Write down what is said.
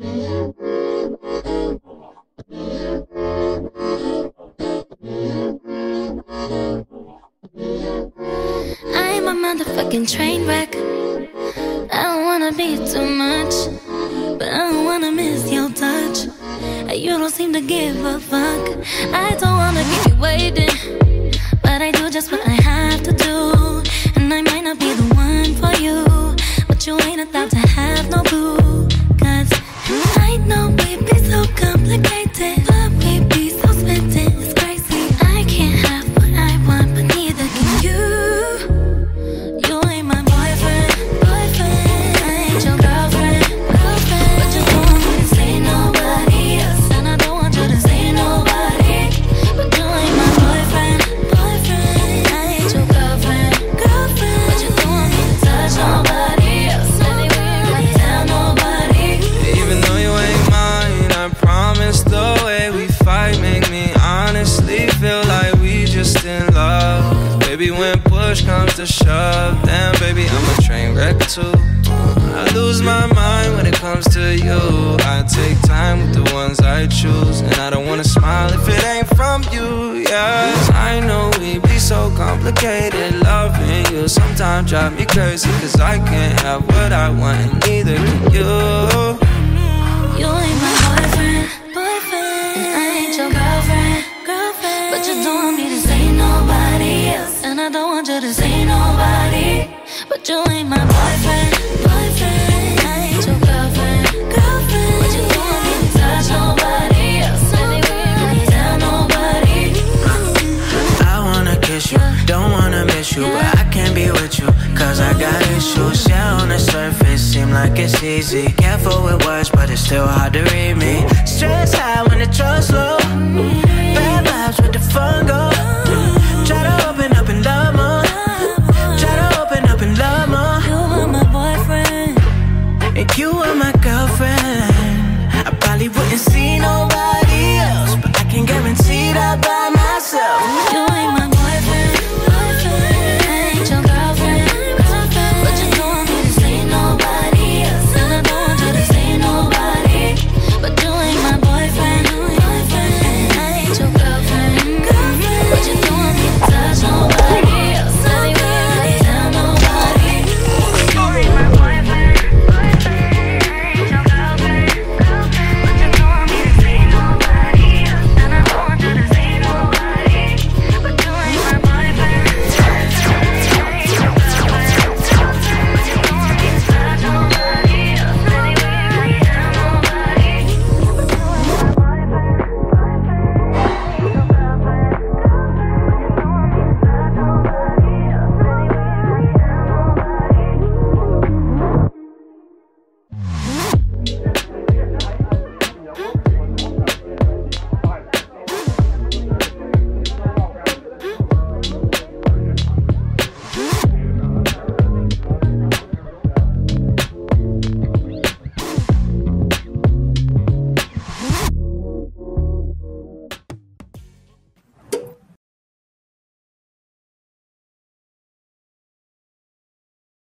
I'm a motherfucking train wreck. I don't wanna be too much, but I don't wanna miss your touch. You don't seem to give a fuck. I don't wanna keep you waiting, but I do just what I have to do. And I might not be the one for you, but you ain't allowed to have no boo. Push comes to shove, damn baby, I'm a train wreck too. I lose my mind when it comes to you. I take time with the ones I choose, and I don't wanna smile if it ain't from you. Yes, I know we be so complicated. Loving you sometimes drive me crazy, cause I can't have what I want, and neither can you. You I don't want you to say nobody. But you ain't my boyfriend, boyfriend. I ain't your girlfriend, you don't to touch nobody else. Nobody. I wanna kiss you, don't wanna miss you, but I can't be with you, cause I got issues. Yeah, on the surface, seem like it's easy. Careful with words, but it's still hard to read me. Stress high when the trust low.